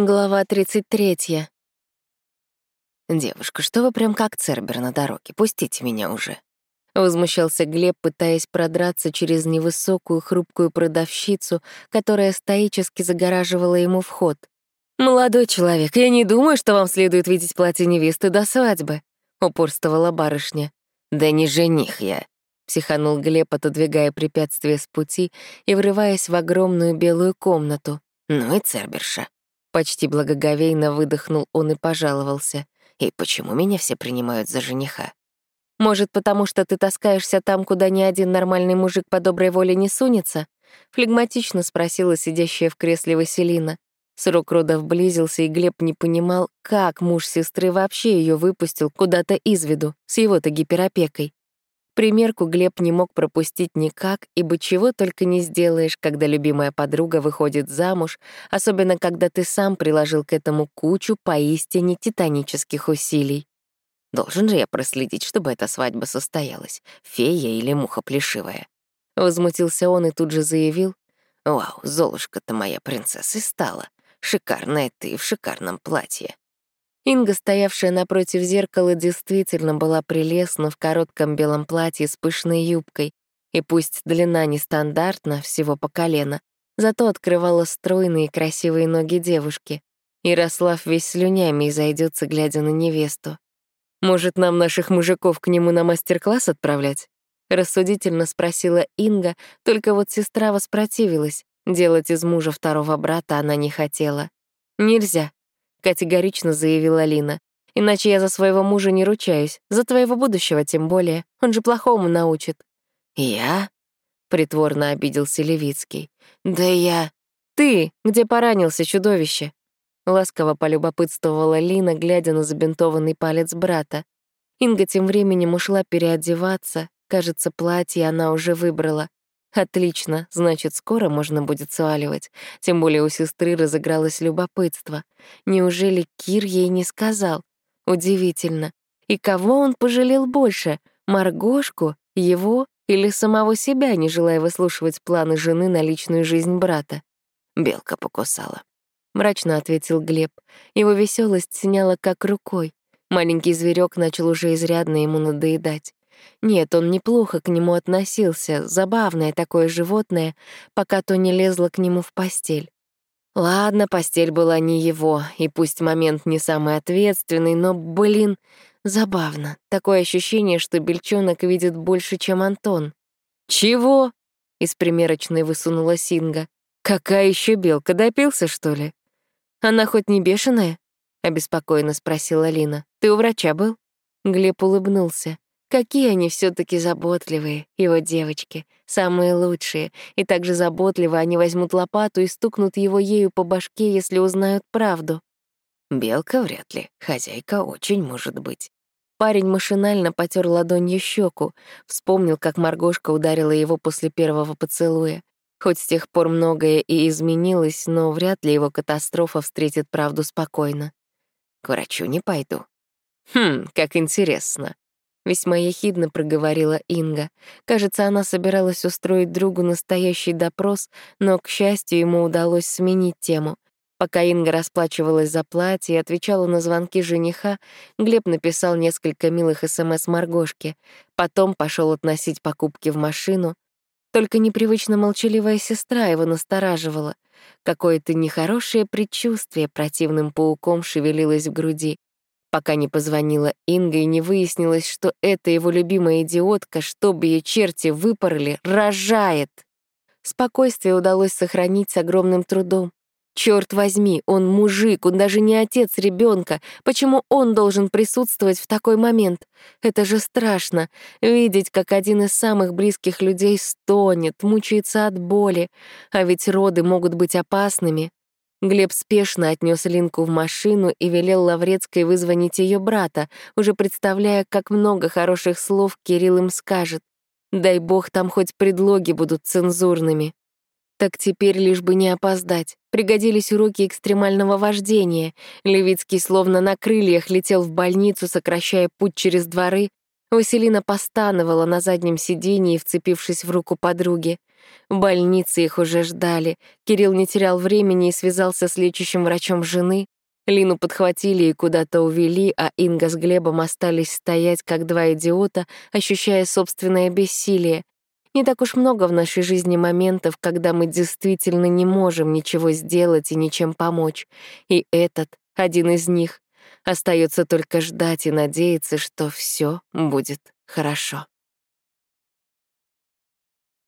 Глава 33. «Девушка, что вы прям как Цербер на дороге? Пустите меня уже». Возмущался Глеб, пытаясь продраться через невысокую хрупкую продавщицу, которая стоически загораживала ему вход. «Молодой человек, я не думаю, что вам следует видеть платье невесты до свадьбы», — упорствовала барышня. «Да не жених я», — психанул Глеб, отодвигая препятствие с пути и врываясь в огромную белую комнату. «Ну и Церберша». Почти благоговейно выдохнул он и пожаловался. «И почему меня все принимают за жениха?» «Может, потому что ты таскаешься там, куда ни один нормальный мужик по доброй воле не сунется?» Флегматично спросила сидящая в кресле Василина. Срок родов близился, и Глеб не понимал, как муж сестры вообще ее выпустил куда-то из виду, с его-то гиперопекой. Примерку Глеб не мог пропустить никак, ибо чего только не сделаешь, когда любимая подруга выходит замуж, особенно когда ты сам приложил к этому кучу поистине титанических усилий. Должен же я проследить, чтобы эта свадьба состоялась, фея или муха плешивая. Возмутился он и тут же заявил, «Вау, Золушка-то моя принцесса стала. Шикарная ты в шикарном платье». Инга, стоявшая напротив зеркала, действительно была прелестна в коротком белом платье с пышной юбкой, и пусть длина нестандартна, всего по колено, зато открывала стройные красивые ноги девушки. Ярослав весь слюнями и зайдется, глядя на невесту. «Может, нам наших мужиков к нему на мастер-класс отправлять?» Рассудительно спросила Инга, только вот сестра воспротивилась. Делать из мужа второго брата она не хотела. «Нельзя», — категорично заявила Лина. «Иначе я за своего мужа не ручаюсь, за твоего будущего тем более. Он же плохому научит». «Я?» — притворно обиделся Левицкий. «Да я...» «Ты, где поранился чудовище?» Ласково полюбопытствовала Лина, глядя на забинтованный палец брата. Инга тем временем ушла переодеваться. Кажется, платье она уже выбрала. Отлично, значит, скоро можно будет сваливать. Тем более у сестры разыгралось любопытство. Неужели Кир ей не сказал? Удивительно. И кого он пожалел больше? Маргошку, его или самого себя, не желая выслушивать планы жены на личную жизнь брата? Белка покусала. Мрачно ответил Глеб. Его веселость сняла как рукой. Маленький зверек начал уже изрядно ему надоедать. Нет, он неплохо к нему относился, забавное такое животное, пока то не лезло к нему в постель. Ладно, постель была не его, и пусть момент не самый ответственный, но, блин, забавно. Такое ощущение, что Бельчонок видит больше, чем Антон. «Чего?» — из примерочной высунула Синга. «Какая еще белка, допился, что ли?» «Она хоть не бешеная?» — обеспокоенно спросила Лина. «Ты у врача был?» Глеб улыбнулся. Какие они все таки заботливые, его девочки, самые лучшие, и также заботливо они возьмут лопату и стукнут его ею по башке, если узнают правду. Белка вряд ли, хозяйка очень может быть. Парень машинально потер ладонью щеку, вспомнил, как Маргошка ударила его после первого поцелуя. Хоть с тех пор многое и изменилось, но вряд ли его катастрофа встретит правду спокойно. К врачу не пойду. Хм, как интересно. Весьма ехидно проговорила Инга. Кажется, она собиралась устроить другу настоящий допрос, но, к счастью, ему удалось сменить тему. Пока Инга расплачивалась за платье и отвечала на звонки жениха, Глеб написал несколько милых СМС Маргошке. Потом пошел относить покупки в машину. Только непривычно молчаливая сестра его настораживала. Какое-то нехорошее предчувствие противным пауком шевелилось в груди пока не позвонила Инга и не выяснилось, что эта его любимая идиотка, чтобы ее черти выпороли, рожает. Спокойствие удалось сохранить с огромным трудом. Черт возьми, он мужик, он даже не отец ребенка. Почему он должен присутствовать в такой момент? Это же страшно — видеть, как один из самых близких людей стонет, мучается от боли. А ведь роды могут быть опасными. Глеб спешно отнес Линку в машину и велел Лаврецкой вызвонить ее брата, уже представляя, как много хороших слов Кирилл им скажет. Дай бог, там хоть предлоги будут цензурными. Так теперь лишь бы не опоздать. Пригодились уроки экстремального вождения. Левицкий словно на крыльях летел в больницу, сокращая путь через дворы. Василина постановала на заднем сиденье, вцепившись в руку подруги. В больнице их уже ждали. Кирилл не терял времени и связался с лечащим врачом жены. Лину подхватили и куда-то увели, а Инга с Глебом остались стоять, как два идиота, ощущая собственное бессилие. Не так уж много в нашей жизни моментов, когда мы действительно не можем ничего сделать и ничем помочь. И этот — один из них. Остается только ждать и надеяться, что все будет хорошо.